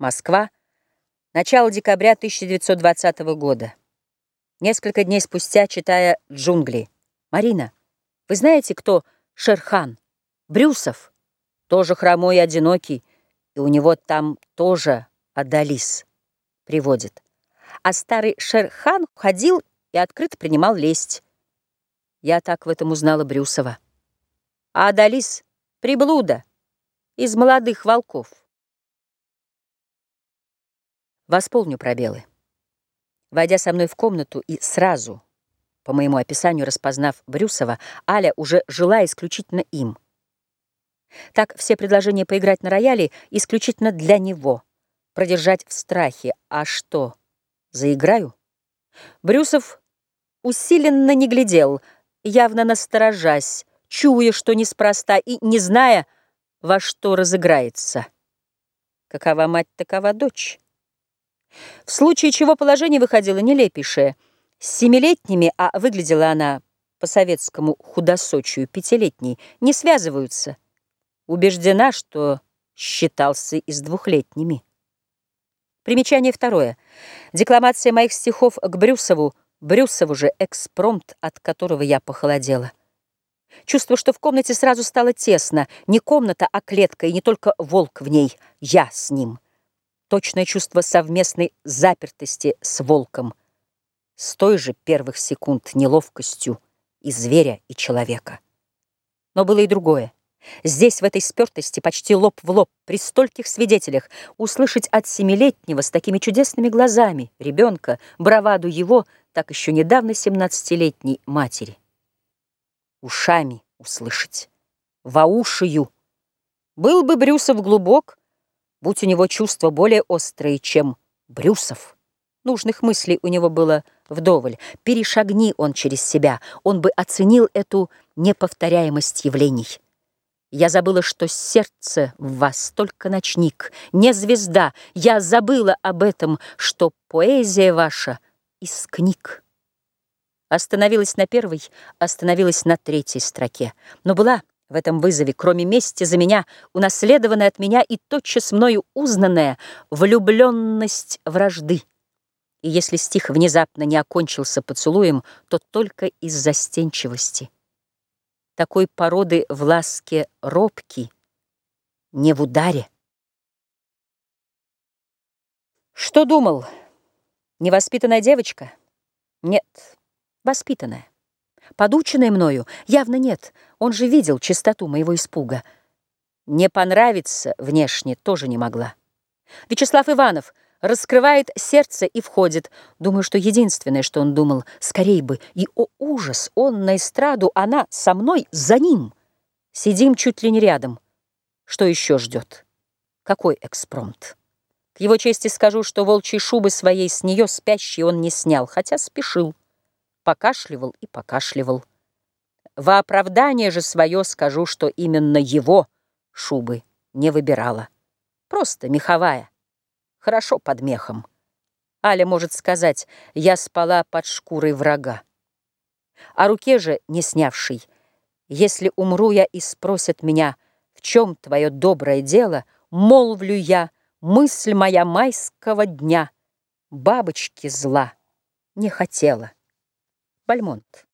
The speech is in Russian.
Москва. Начало декабря 1920 года. Несколько дней спустя, читая «Джунгли». «Марина, вы знаете, кто Шерхан? Брюсов. Тоже хромой и одинокий, и у него там тоже Адалис приводит. А старый Шерхан ходил и открыто принимал лесть. Я так в этом узнала Брюсова. А Адалис — приблуда из молодых волков. Восполню пробелы. Войдя со мной в комнату и сразу, по моему описанию распознав Брюсова, Аля уже жила исключительно им. Так все предложения поиграть на рояле исключительно для него, продержать в страхе. А что, заиграю? Брюсов усиленно не глядел, явно насторожась, чуя, что неспроста, и не зная, во что разыграется. Какова мать, такова дочь. В случае чего положение выходило нелепейшее. С семилетними, а выглядела она по-советскому худосочию пятилетней, не связываются. Убеждена, что считался и с двухлетними. Примечание второе. Декламация моих стихов к Брюсову, Брюсову же экспромт, от которого я похолодела. Чувство, что в комнате сразу стало тесно. Не комната, а клетка, и не только волк в ней, я с ним точное чувство совместной запертости с волком, с той же первых секунд неловкостью и зверя, и человека. Но было и другое. Здесь, в этой спертости, почти лоб в лоб, при стольких свидетелях, услышать от семилетнего с такими чудесными глазами ребенка браваду его, так еще недавно семнадцатилетней матери. Ушами услышать, воушию. Был бы Брюсов глубок, будь у него чувства более острые, чем Брюсов. Нужных мыслей у него было вдоволь. Перешагни он через себя, он бы оценил эту неповторяемость явлений. Я забыла, что сердце в вас только ночник, не звезда. Я забыла об этом, что поэзия ваша из книг. Остановилась на первой, остановилась на третьей строке. Но была в этом вызове, кроме мести за меня, унаследованная от меня и тотчас мною узнанная влюбленность вражды. И если стих внезапно не окончился поцелуем, то только из застенчивости. Такой породы в ласке робки, не в ударе. Что думал? Невоспитанная девочка? Нет, воспитанная. Подученная мною? Явно нет. Он же видел чистоту моего испуга. Не понравиться внешне тоже не могла. Вячеслав Иванов раскрывает сердце и входит. Думаю, что единственное, что он думал, скорей бы. И, о ужас, он на эстраду, она со мной, за ним. Сидим чуть ли не рядом. Что еще ждет? Какой экспромт? К его чести скажу, что волчьей шубы своей с нее спящей он не снял, хотя спешил покашливал и покашливал. Во оправдание же свое скажу, что именно его шубы не выбирала. Просто меховая, хорошо под мехом. Аля может сказать, я спала под шкурой врага. А руке же, не снявший, если умру я и спросят меня, в чем твое доброе дело, молвлю я, мысль моя майского дня, бабочки зла не хотела. بلمونت